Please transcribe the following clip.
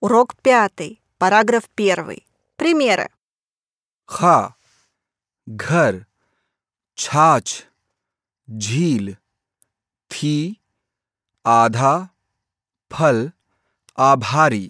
Урок пятый, параграф первый. Примеры. खा घर छाछ झील थी आधा फल आभारी